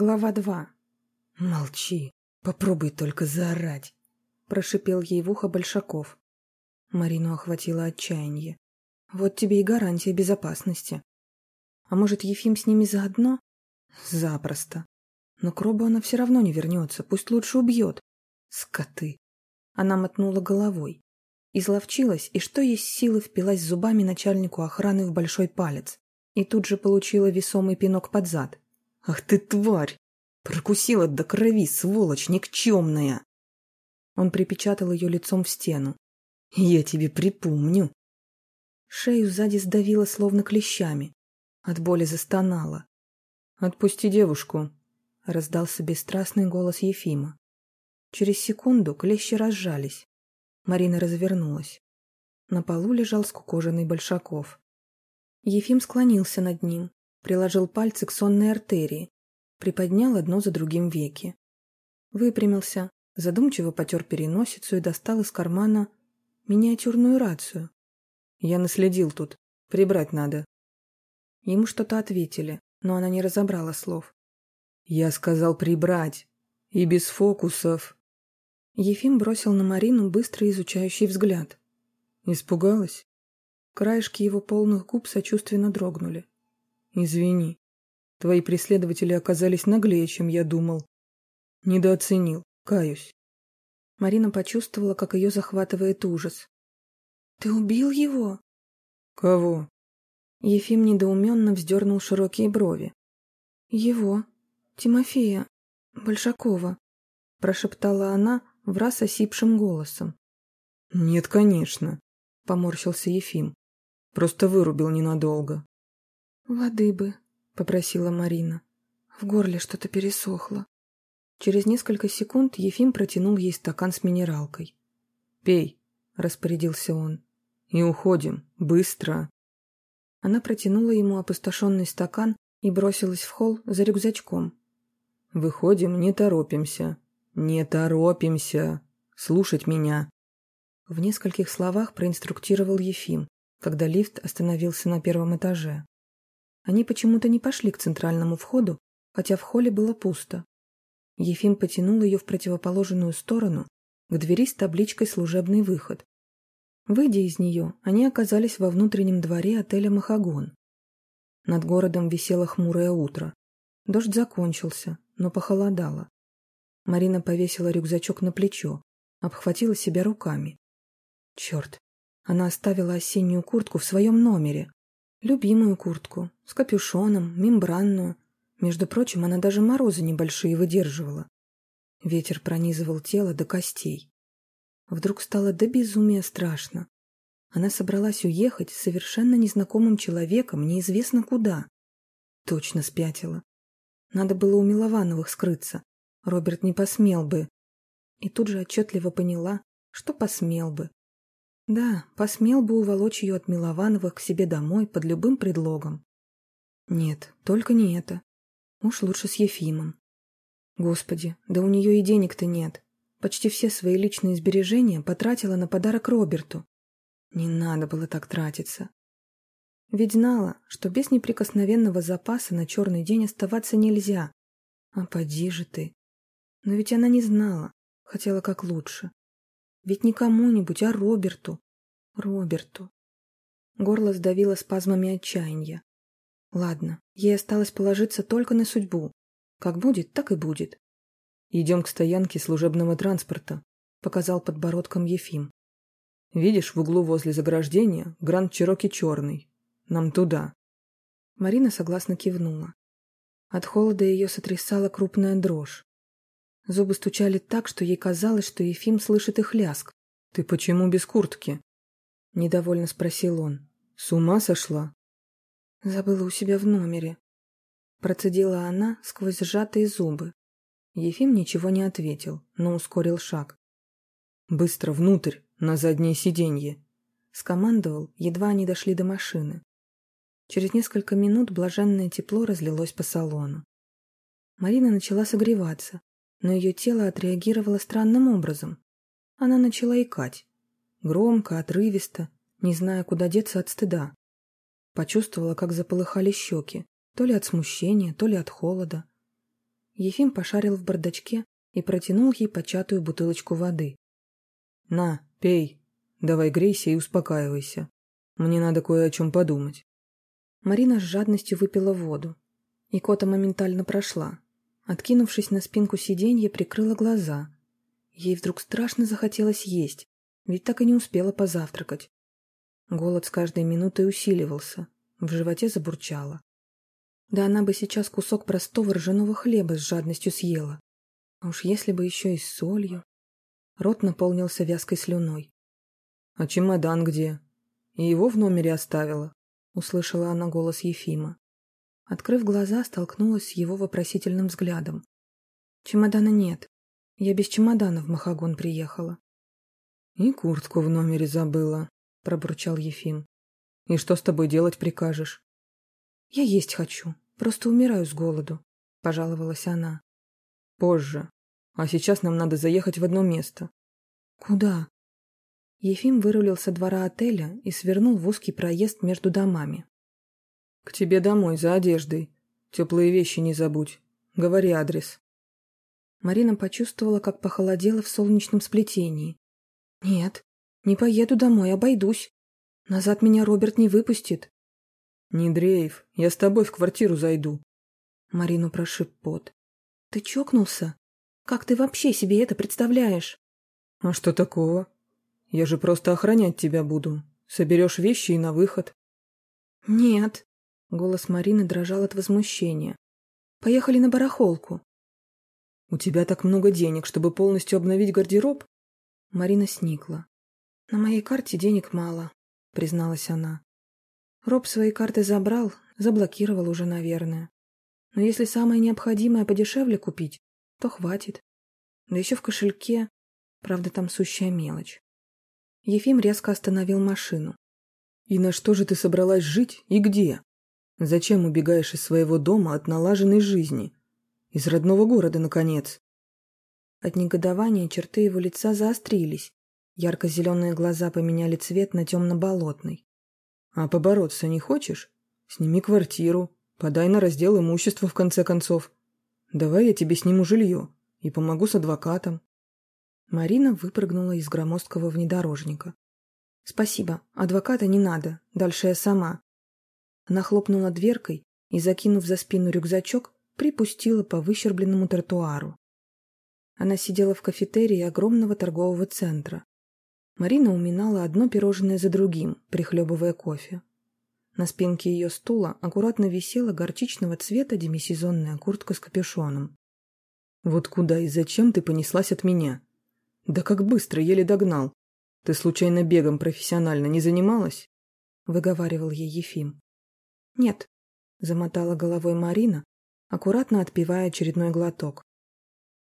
Глава 2. «Молчи, попробуй только заорать», – прошипел ей в ухо Большаков. Марину охватило отчаяние. «Вот тебе и гарантия безопасности. А может, Ефим с ними заодно? Запросто. Но к она все равно не вернется, пусть лучше убьет. Скоты!» Она мотнула головой. Изловчилась и что есть силы впилась зубами начальнику охраны в большой палец. И тут же получила весомый пинок под зад – «Ах ты, тварь! Прокусила до крови, сволочь никчемная!» Он припечатал ее лицом в стену. «Я тебе припомню!» Шею сзади сдавило словно клещами. От боли застонала. «Отпусти девушку!» — раздался бесстрастный голос Ефима. Через секунду клещи разжались. Марина развернулась. На полу лежал скукоженный Большаков. Ефим склонился над ним, приложил пальцы к сонной артерии, приподнял одно за другим веки. Выпрямился, задумчиво потер переносицу и достал из кармана миниатюрную рацию. «Я наследил тут. Прибрать надо». Ему что-то ответили, но она не разобрала слов. «Я сказал прибрать. И без фокусов». Ефим бросил на Марину быстрый изучающий взгляд. Испугалась? Краешки его полных губ сочувственно дрогнули. Извини. Твои преследователи оказались наглее, чем я думал. Недооценил. Каюсь. Марина почувствовала, как ее захватывает ужас. «Ты убил его?» «Кого?» Ефим недоуменно вздернул широкие брови. «Его. Тимофея. Большакова», — прошептала она в раз осипшим голосом. «Нет, конечно», — поморщился Ефим. «Просто вырубил ненадолго. «Воды бы», — попросила Марина. В горле что-то пересохло. Через несколько секунд Ефим протянул ей стакан с минералкой. «Пей», — распорядился он. «И уходим. Быстро». Она протянула ему опустошенный стакан и бросилась в холл за рюкзачком. «Выходим, не торопимся. Не торопимся. Слушать меня». В нескольких словах проинструктировал Ефим, когда лифт остановился на первом этаже. Они почему-то не пошли к центральному входу, хотя в холле было пусто. Ефим потянул ее в противоположную сторону, к двери с табличкой «Служебный выход». Выйдя из нее, они оказались во внутреннем дворе отеля «Махагон». Над городом висело хмурое утро. Дождь закончился, но похолодало. Марина повесила рюкзачок на плечо, обхватила себя руками. Черт, она оставила осеннюю куртку в своем номере. Любимую куртку, с капюшоном, мембранную. Между прочим, она даже морозы небольшие выдерживала. Ветер пронизывал тело до костей. Вдруг стало до безумия страшно. Она собралась уехать с совершенно незнакомым человеком неизвестно куда. Точно спятила. Надо было у Миловановых скрыться. Роберт не посмел бы. И тут же отчетливо поняла, что посмел бы. Да, посмел бы уволочь ее от Миловановых к себе домой под любым предлогом. Нет, только не это. Уж лучше с Ефимом. Господи, да у нее и денег-то нет. Почти все свои личные сбережения потратила на подарок Роберту. Не надо было так тратиться. Ведь знала, что без неприкосновенного запаса на черный день оставаться нельзя. А поди же ты. Но ведь она не знала, хотела как лучше. Ведь не кому-нибудь, а Роберту. Роберту. Горло сдавило спазмами отчаяния. Ладно, ей осталось положиться только на судьбу. Как будет, так и будет. «Идем к стоянке служебного транспорта», — показал подбородком Ефим. «Видишь, в углу возле заграждения Гранд Чироки черный. Нам туда». Марина согласно кивнула. От холода ее сотрясала крупная дрожь. Зубы стучали так, что ей казалось, что Ефим слышит их ляск. «Ты почему без куртки?» — недовольно спросил он. «С ума сошла?» «Забыла у себя в номере». Процедила она сквозь сжатые зубы. Ефим ничего не ответил, но ускорил шаг. «Быстро внутрь, на заднее сиденье!» Скомандовал, едва они дошли до машины. Через несколько минут блаженное тепло разлилось по салону. Марина начала согреваться, но ее тело отреагировало странным образом. Она начала икать. Громко, отрывисто, не зная, куда деться от стыда. Почувствовала, как заполыхали щеки, то ли от смущения, то ли от холода. Ефим пошарил в бардачке и протянул ей початую бутылочку воды. «На, пей. Давай грейся и успокаивайся. Мне надо кое о чем подумать». Марина с жадностью выпила воду. И кота моментально прошла. Откинувшись на спинку сиденья, прикрыла глаза. Ей вдруг страшно захотелось есть, ведь так и не успела позавтракать. Голод с каждой минутой усиливался, в животе забурчало. Да она бы сейчас кусок простого ржаного хлеба с жадностью съела. А уж если бы еще и с солью. Рот наполнился вязкой слюной. «А чемодан где? И его в номере оставила?» Услышала она голос Ефима. Открыв глаза, столкнулась с его вопросительным взглядом. «Чемодана нет. Я без чемодана в Махагон приехала». «И куртку в номере забыла», — пробурчал Ефим. «И что с тобой делать прикажешь?» «Я есть хочу. Просто умираю с голоду», — пожаловалась она. «Позже. А сейчас нам надо заехать в одно место». «Куда?» Ефим вырулил со двора отеля и свернул в узкий проезд между домами. «К тебе домой, за одеждой. Теплые вещи не забудь. Говори адрес». Марина почувствовала, как похолодела в солнечном сплетении. «Нет, не поеду домой, обойдусь. Назад меня Роберт не выпустит. «Не дрейф, я с тобой в квартиру зайду». Марину прошиб пот. «Ты чокнулся? Как ты вообще себе это представляешь?» «А что такого? Я же просто охранять тебя буду. Соберешь вещи и на выход». «Нет». Голос Марины дрожал от возмущения. «Поехали на барахолку». «У тебя так много денег, чтобы полностью обновить гардероб?» Марина сникла. «На моей карте денег мало», — призналась она. Роб свои карты забрал, заблокировал уже, наверное. Но если самое необходимое подешевле купить, то хватит. Да еще в кошельке, правда, там сущая мелочь. Ефим резко остановил машину. «И на что же ты собралась жить и где? Зачем убегаешь из своего дома от налаженной жизни? Из родного города, наконец?» От негодования черты его лица заострились. Ярко-зеленые глаза поменяли цвет на темно-болотный. А побороться не хочешь? Сними квартиру, подай на раздел имущества в конце концов. Давай я тебе сниму жилье и помогу с адвокатом. Марина выпрыгнула из громоздкого внедорожника. «Спасибо, адвоката не надо, дальше я сама». Она хлопнула дверкой и, закинув за спину рюкзачок, припустила по выщербленному тротуару. Она сидела в кафетерии огромного торгового центра. Марина уминала одно пирожное за другим, прихлебывая кофе. На спинке ее стула аккуратно висела горчичного цвета демисезонная куртка с капюшоном. «Вот куда и зачем ты понеслась от меня? Да как быстро, еле догнал. Ты случайно бегом профессионально не занималась?» — выговаривал ей Ефим. «Нет», — замотала головой Марина, аккуратно отпивая очередной глоток.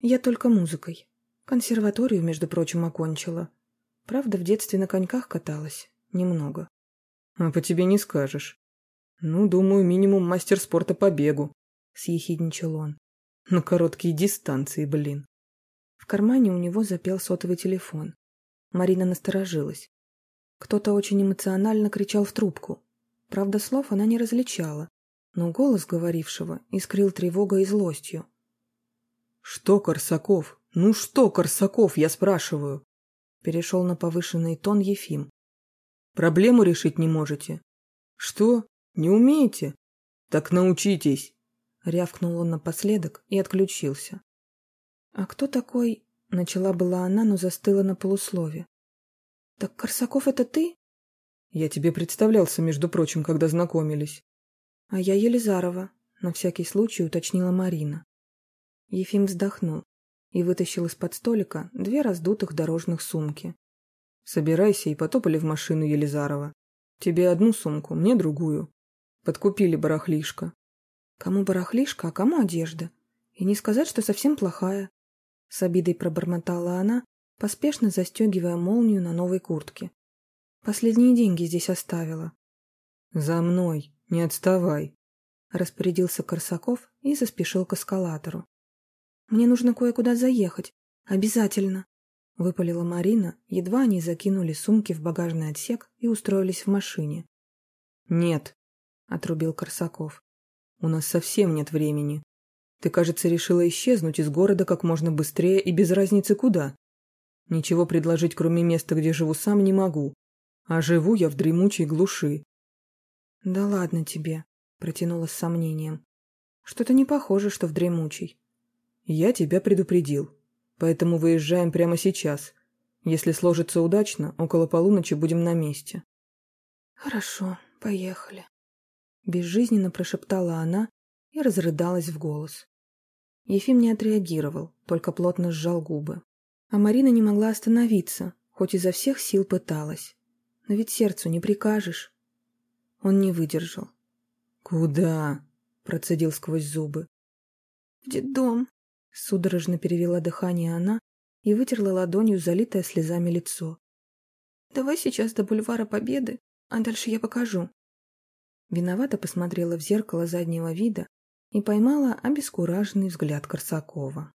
«Я только музыкой. Консерваторию, между прочим, окончила. Правда, в детстве на коньках каталась. Немного. А по тебе не скажешь. Ну, думаю, минимум мастер спорта по бегу. Съехидничал он. На короткие дистанции, блин. В кармане у него запел сотовый телефон. Марина насторожилась. Кто-то очень эмоционально кричал в трубку. Правда, слов она не различала, но голос говорившего искрил тревогой и злостью. «Что, Корсаков? Ну что, Корсаков, я спрашиваю?» Перешел на повышенный тон Ефим. Проблему решить не можете? Что? Не умеете? Так научитесь. Рявкнул он напоследок и отключился. А кто такой? Начала была она, но застыла на полуслове. Так Корсаков это ты? Я тебе представлялся, между прочим, когда знакомились. А я Елизарова, на всякий случай уточнила Марина. Ефим вздохнул и вытащил из-под столика две раздутых дорожных сумки. «Собирайся и потопали в машину Елизарова. Тебе одну сумку, мне другую. Подкупили барахлишко». «Кому барахлишко, а кому одежда? И не сказать, что совсем плохая». С обидой пробормотала она, поспешно застегивая молнию на новой куртке. «Последние деньги здесь оставила». «За мной, не отставай», — распорядился Корсаков и заспешил к эскалатору. Мне нужно кое-куда заехать. Обязательно!» — выпалила Марина, едва они закинули сумки в багажный отсек и устроились в машине. «Нет», — отрубил Корсаков. «У нас совсем нет времени. Ты, кажется, решила исчезнуть из города как можно быстрее и без разницы куда. Ничего предложить, кроме места, где живу сам, не могу. А живу я в дремучей глуши. «Да ладно тебе», — протянула с сомнением. «Что-то не похоже, что в дремучей». «Я тебя предупредил. Поэтому выезжаем прямо сейчас. Если сложится удачно, около полуночи будем на месте». «Хорошо, поехали», — безжизненно прошептала она и разрыдалась в голос. Ефим не отреагировал, только плотно сжал губы. А Марина не могла остановиться, хоть изо всех сил пыталась. Но ведь сердцу не прикажешь. Он не выдержал. «Куда?» – процедил сквозь зубы. «В детдом», – судорожно перевела дыхание она и вытерла ладонью залитое слезами лицо. «Давай сейчас до бульвара Победы, а дальше я покажу». Виновато посмотрела в зеркало заднего вида и поймала обескураженный взгляд Корсакова.